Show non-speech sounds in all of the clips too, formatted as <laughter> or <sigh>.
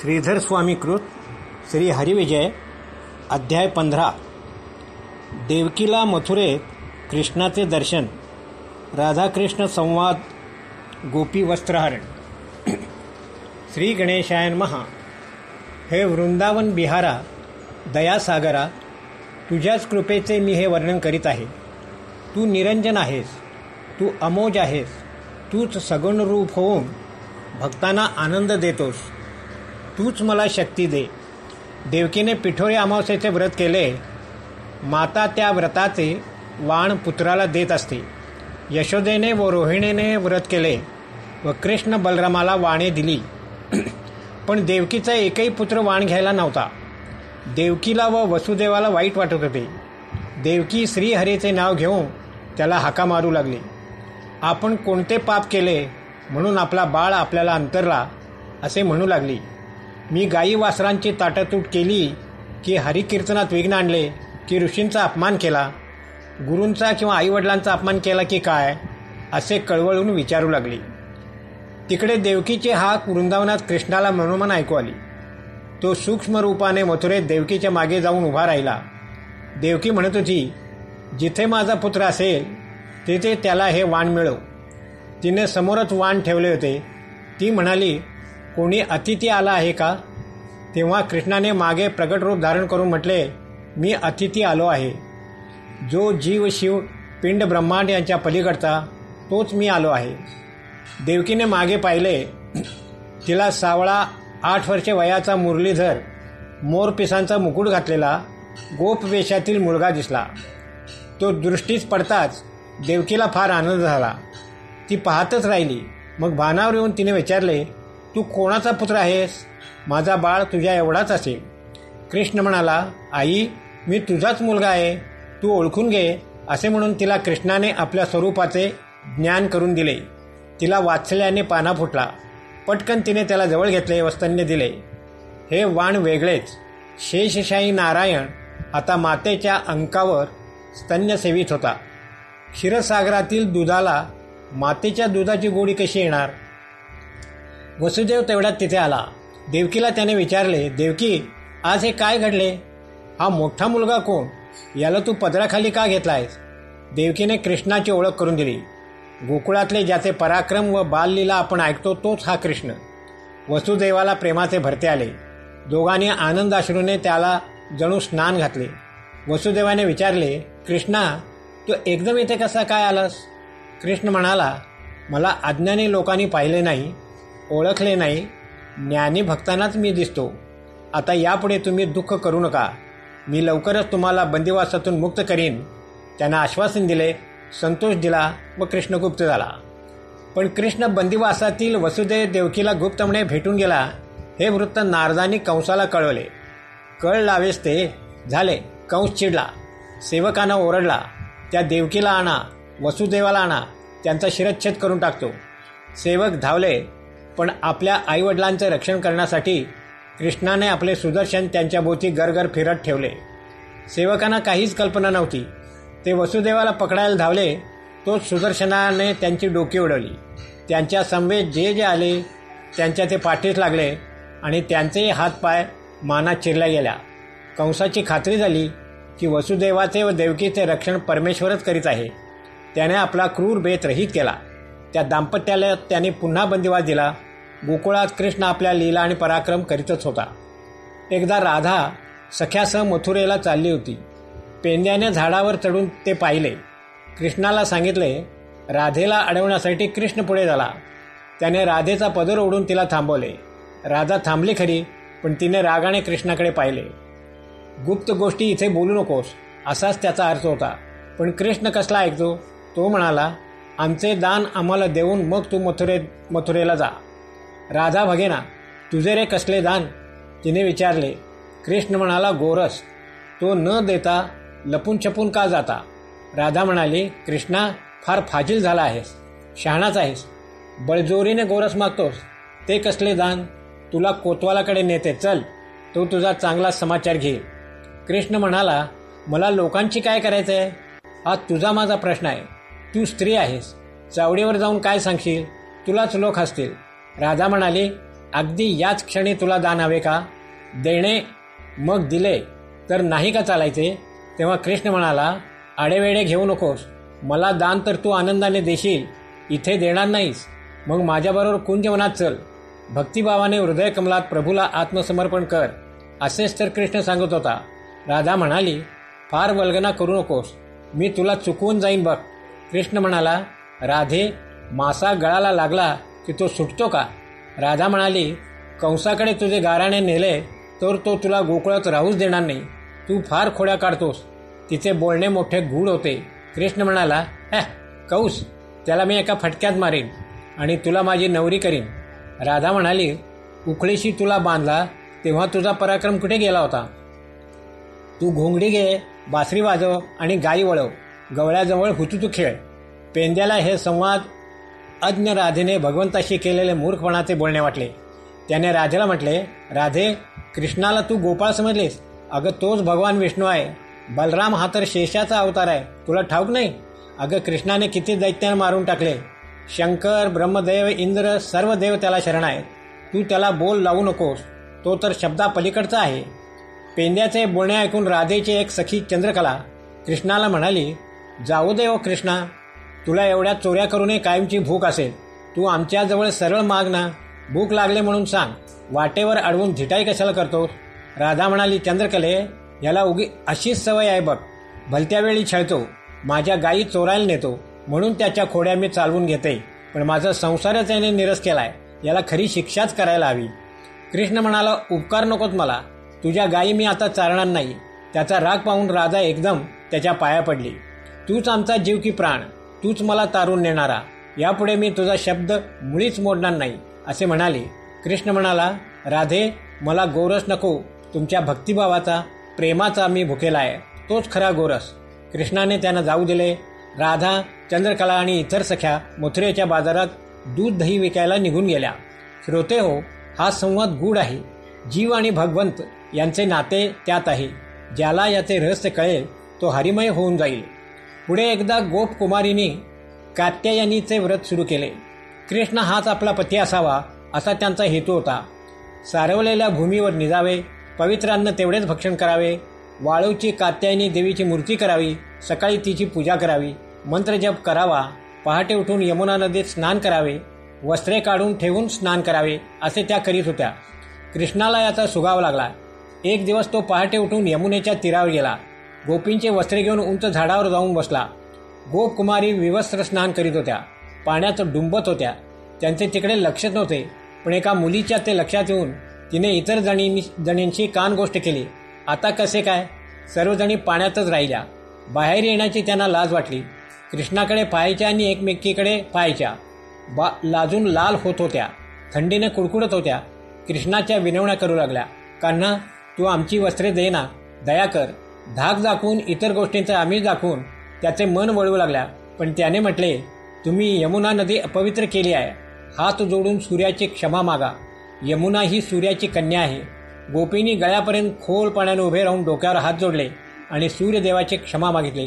श्रीधर स्वामीकृत श्री हरिविजय अध्याय पंधरा. देवकीला मथुरेत कृष्णाचे दर्शन. राधाकृष्ण संवाद गोपी वस्त्रहरण. <clears throat> श्री गणेशायन महा हे वृंदावन बिहारा दयासागरा तुझ्याच कृपेचे मी हे वर्णन करीत आहे. तू निरंजन आहेस तू अमोज आहेस तूच सगुण रूप होऊन भक्तांना आनंद देतोस. तूच मला शक्ती दे. देवकीने पिठोरी अमावस्येचे व्रत केले. माता त्या व्रताचे वाण पुत्राला देत असते. यशोदेने व रोहिणीने व्रत केले व कृष्ण बलरामाला वाणे दिली. पण देवकीचा एकही पुत्र वाण घ्यायला नव्हता. देवकीला व वसुदेवाला वाईट वाटत होते. देवकी श्रीहरीचे नाव घेऊन त्याला हाका मारू लागली. आपण कोणते पाप केले म्हणून आपला बाळ आपल्याला अंतरला असे म्हणू लागली. मी गाई वासरांची ताटातूट केली की हरिकीर्तनात विघ्न आणले की ऋषींचा अपमान केला. गुरूंचा किंवा आईवडिलांचा अपमान केला की काय असे कळवळून विचारू लागली. तिकडे देवकीचे हाक वृंदावनात कृष्णाला मनोमन ऐकू आली. तो सूक्ष्म रूपाने मथुरेत देवकीच्या मागे जाऊन उभा राहिला. देवकी म्हणत होती जिथे माझा पुत्र असेल तिथे त्याला हे वाण मिळव तिने समोरच वाण ठेवले होते. ती म्हणाली कोणी अतिथी आला आहे का? तेव्हा कृष्णाने मागे प्रगट रूप धारण करून म्हटले मी अतिथी आलो आहे. जो जीव शिव पिंड ब्रह्मांड यांच्या पलीकडचा तोच मी आलो आहे. देवकीने मागे पाहिले तिला सावळा आठ वर्षे वयाचा मुरलीधर मोरपिसांचा मुकुट घातलेला गोप वेशातील मुलगा दिसला. तो दृष्टीच पडताच देवकीला फार आनंद झाला. ती पाहतच राहिली. मग भानावर येऊन तिने विचारले तू कोणाचा पुत्र आहेस? माझा बाळ तुझ्या एवढाच असेल. कृष्ण म्हणाला आई मी तुझाच मुलगा आहे. तू ओळखून घे असे म्हणून तिला कृष्णाने आपल्या स्वरूपाचे ज्ञान करून दिले. तिला वाचल्याने पाना फुटला. पटकन तिने त्याला जवळ घेतले व स्तन्य दिले. हे वाण वेगळेच. शेषशाही नारायण आता मातेच्या अंकावर स्तन्य सेवित होता. क्षीरसागरातील दुधाला मातेच्या दुधाची गोडी कशी येणार? वसुदेव तेवढ्यात तिथे आला. देवकीला त्याने विचारले देवकी आज हे काय घडले? हा मोठा मुलगा कोण? याला तू पदराखाली का घेतलायस? देवकीने कृष्णाची ओळख करून दिली. गोकुळातले ज्याचे पराक्रम व बाललीला आपण ऐकतो तोच हा कृष्ण. वसुदेवाला प्रेमाचे भरते आले. दोघांनी आनंद अश्रूने त्याला जणू स्नान घातले. वसुदेवाने विचारले कृष्णा तू एकदम इथे कसा काय आलास? कृष्ण म्हणाला मला अज्ञानी लोकांनी पाहिले नाही. ओळखले नाही ज्ञानी भक्तांनाच मी दिसतो. आता यापुढे तुम्ही दुःख करू नका. मी लवकरच तुम्हाला बंदिवासातून मुक्त करीन. त्यांना आश्वासन दिले संतोष दिला व कृष्ण गुप्त झाला. पण कृष्ण बंदिवासातील वसुदेव देवकीला गुप्तपणे भेटून गेला. हे वृत्त नारदानी कंसाला कळवले. कळ लावेस ते. झाले. कंस चिडला. सेवकांना ओरडला. त्या देवकीला आणा वसुदेवाला आणा. त्यांचा शिरच्छेद करून टाकतो. सेवक धावले. पण आपल्या आईवडिलांचे रक्षण करण्यासाठी कृष्णाने आपले सुदर्शन त्यांच्या भोवती गरगर फिरत ठेवले. सेवकांना काहीच कल्पना नव्हती. ते वसुदेवाला पकडायला धावले तोच सुदर्शनाने त्यांची डोकी उडवली. त्यांच्या समवेत जे जे आले त्यांच्या ते पाठीस लागले आणि त्यांचेही हातपाय मानात चिरल्या गेल्या. कंसाची खात्री झाली की वसुदेवाचे व देवकीचे रक्षण परमेश्वरच करीत आहे. त्याने आपला क्रूर बेत रहित केला. त्या दाम्पत्याला त्याने पुन्हा बंदिवास दिला. गोकुळात कृष्ण आपल्या लीला आणि पराक्रम करीतच होता. एकदा राधा सख्यासह मथुरेला चालली होती. पेंद्याने झाडावर चढून ते पाहिले. कृष्णाला सांगितले राधेला अडवण्यासाठी कृष्ण पुढे झाला. त्याने राधेचा पदर ओढून तिला थांबवले. राधा थांबली खरी पण तिने रागाने कृष्णाकडे पाहिले. गुप्त गोष्टी इथे बोलू नकोस असाच त्याचा अर्थ होता. पण कृष्ण कसला ऐकतो? तो म्हणाला आमचे दान आम्हाला देऊन मग तू मथुरे मथुरेला जा. राधा भगेना तुझे रे कसले दान? तिने विचारले कृष्ण म्हणाला गोरस तो न देता लपून छपून का जाता? राधा म्हणाली कृष्णा फार फाजील झाला आहेस शहाणाच आहेस. बळजोरीने गोरस मागतोस. ते कसले दान? तुला कोतवालाकडे नेते चल. तो तुझा चांगला समाचार घे कृष्ण म्हणाला मला लोकांची काय करायचं आहे हा तुझा माझा प्रश्न आहे. तू स्त्री आहेस. चावडीवर जाऊन काय सांगशील? तुलाच लोक हसतील. राधा म्हणाली अगदी याच क्षणी तुला दान हवे का? देणे मग दिले. तर नाही का चालायचे? तेव्हा कृष्ण म्हणाला आडेवेडे घेऊ नकोस. मला दान तर तू आनंदाने देशील. इथे देणार नाहीस. मग माझ्याबरोबर कुंजवनात चल. भक्तिभावाने हृदय कमलात प्रभूला आत्मसमर्पण कर. असेच तर कृष्ण सांगत होता. राधा म्हणाली फार वल्गना करू नकोस. मी तुला चुकवून जाईन बघ. कृष्ण म्हणाला राधे मासा गळाला लागला की तो सुटतो का? राधा म्हणाली कंसाकडे तुझे गाराणे नेले तर तो तुला गोकुळात राहूच देणार नाही. तू फार खोड्या काढतोस. तिचे बोलणे मोठे गूढ होते. कृष्ण म्हणाला हॅ कौस त्याला मी एका फटक्यात मारीन आणि तुला माझी नवरी करीन. राधा म्हणाली उखळीशी तुला बांधला तेव्हा तुझा पराक्रम कुठे गेला होता? तू घोंगडी घे बासरी वाजव आणि गाई वळव. गवळ्याजवळ हुतुतू खेळ. पेंद्याला हे संवाद अज्ञ राधेने भगवंताशी केलेले मूर्खपणाचे बोलणे वाटले. त्याने राधेला म्हटले राधे कृष्णाला तू गोपाळ समजलेस? अगं तोच भगवान विष्णू आहे. बलराम हा तर शेषाचा अवतार आहे. तुला ठाऊक नाही? अगं कृष्णाने किती दैत्यानं मारून टाकले. शंकर ब्रह्मदेव इंद्र सर्व देव त्याला शरण आहेत. तू त्याला बोल लावू नकोस. तो तर शब्दा पलीकडचा आहे. पेंद्याचे बोलणे ऐकून राधेची एक सखी चंद्रकला कृष्णाला म्हणाली जाऊ दे ओ कृष्णा. तुला एवढ्या चोऱ्या करूनही कायमची भूक असेल. तू आमच्याजवळ सरळ माग ना. भूक लागले म्हणून सांग. वाटेवर अडवून झिटाई कशाला करतो राधा म्हणाली चंद्रकले याला उगी अशीच सवय आहे बघ. भलत्या वेळी छळतो. माझ्या गायी चोरायला नेतो. म्हणून त्याच्या खोड्या मी चालवून घेते. पण माझा संसारच याने निरस केलाय. याला खरी शिक्षाच करायला हवी. कृष्ण म्हणाला उपकार नकोत मला. तुझ्या गायी मी आता चालणार नाही. त्याचा राग पाहून राधा एकदम त्याच्या पाया पडली. तूच आमचा जीव की प्राण. तूच मला तारून नेणारा. यापुढे मी तुझा शब्द मुळीच मोडणार नाही असे म्हणाले. कृष्ण म्हणाला राधे मला गोरस नको. तुमच्या भक्तिभावाचा प्रेमाचा मी भुकेला आहे. तोच खरा गोरस. कृष्णाने त्यांना जाऊ दिले. राधा चंद्रकला आणि इतर सख्या मथुरेच्या बाजारात दूध दही विकायला निघून गेल्या. श्रोते हो हा संवाद गूढ आहे. जीव आणि भगवंत यांचे नाते त्यात आहे. ज्याला याचे रहस्य कळेल तो हरिमय होऊन जाईल. पुढे एकदा गोप कुमारीने कात्यायनीचे व्रत सुरू केले. कृष्ण हाच आपला पती असावा असा त्यांचा हेतू होता. सारवलेल्या भूमीवर निजावे पवित्रांना तेवढेच भक्षण करावे. वाळूची कात्यायनी देवीची मूर्ती करावी सकाळी तिची पूजा करावी मंत्रजप करावा पहाटे उठून यमुना नदीत स्नान करावे वस्त्रे काढून ठेवून स्नान करावे असे त्या करीत होत्या. कृष्णाला याचा सुगाव लागला. एक दिवस तो पहाटे उठून यमुनेच्या तीरावर गेला. गोपींचे वस्त्रे घेऊन उंच झाडावर जाऊन बसला. गोपकुमारी विवस्त्र स्नान करीत होत्या. पाण्यात डुंबत होत्या. त्यांचे तिकडे लक्षच नव्हते. पण एका मुलीच्या ते लक्षात येऊन तिने इतर जणी जणींशी कान गोष्ट केली. आता कसे काय? सर्वजणी पाण्यातच राहिल्या. बाहेर येण्याची त्यांना लाज वाटली. कृष्णाकडे पाहायच्या आणि एकमेकीकडे पाहायच्या. बा लाजून लाल होत होत्या. थंडीने कुडकुडत होत्या. कृष्णाच्या विनवण्या करू लागल्या. कान्हा तू आमची वस्त्रे देना दया कर. धाक दाखवून इतर गोष्टींचा आमिष दाखवून त्याचे मन वळवू लागल्या. पण त्याने म्हटले तुम्ही यमुना नदी अपवित्र केली आहे. हात जोडून सूर्याची क्षमा मागा. यमुना ही सूर्याची कन्या आहे. गोपींनी गळ्यापर्यंत खोल पाण्याने उभे राहून डोक्यावर हात जोडले आणि सूर्यदेवाची क्षमा मागितली.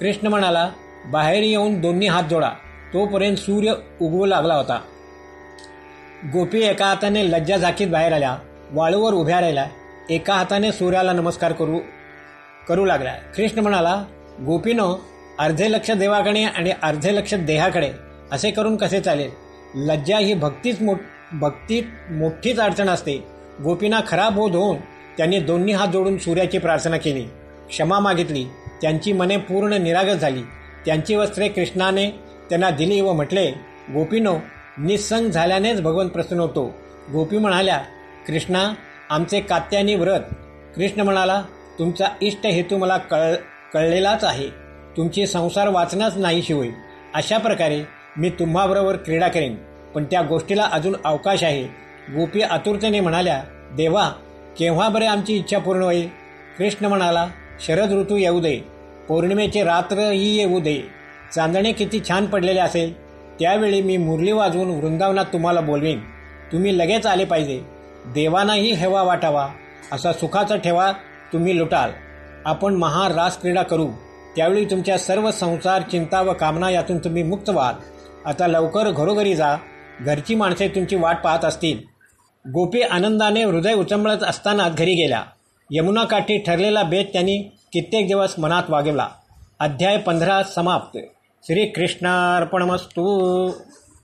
कृष्ण म्हणाला बाहेर येऊन दोन्ही हात जोडा. तोपर्यंत सूर्य उगवू लागला होता. गोपी एका हाताने लज्जा झाकीत बाहेर आल्या. वाळूवर उभ्या राहिल्या. एका हाताने सूर्याला नमस्कार करू करू लागल्या. कृष्ण म्हणाला गोपीनो अर्धे लक्ष देवाकडे आणि अर्धे लक्ष देहाकडे. असे करून कसे चालेल? लज्जा ही भक्तीच मो भक्तीत मोठीच अडचण असते. गोपीना खरा बोध होऊन त्यांनी दोन्ही हात जोडून सूर्याची प्रार्थना केली. क्षमा मागितली. त्यांची मने पूर्ण निरागस झाली. त्यांची वस्त्रे कृष्णाने त्यांना दिली व म्हटले गोपीनो निसंग झाल्यानेच भगवंत प्रसन्न होतो. गोपी म्हणाल्या कृष्णा आमचे कात्यानी व्रत. कृष्ण म्हणाला तुमचा इष्ट हेतू मला कळ कळलेलाच आहे. तुमची संसार वाचण्याच नाहीशी होईल. अशा प्रकारे मी तुम्हाबरोबर क्रीडा करेन. पण त्या गोष्टीला अजून अवकाश आहे. गोपी आतुरतेने म्हणाल्या देवा केव्हा बरे आमची इच्छा पूर्ण होईल? कृष्ण म्हणाला शरद ऋतू येऊ दे. पौर्णिमेचे रात्रही येऊ दे. चांदणे किती छान पडलेले असेल. त्यावेळी मी मुरली वाजवून वृंदावनात तुम्हाला बोलवीन. तुम्ही लगेच आले पाहिजे. देवानाही हेवा वाटावा. असा सुखाचा ठेवा तुम्ही लुटाल. आपण महान रासक्रीडा करू. त्यावेळी तुमच्या सर्व संसार चिंता व कामना यातून तुम्ही मुक्त व्हाल. आता लवकर घरोघरी जा. घरची माणसे तुमची वाट पाहत असतील. गोपी आनंदाने हृदय उचंबळत असतानाच घरी गेल्या. यमुनाकाठी ठरलेला बेत त्यांनी कित्येक दिवस मनात वागवला. अध्याय पंधरा समाप्त. श्रीकृष्णार्पणमस्तू.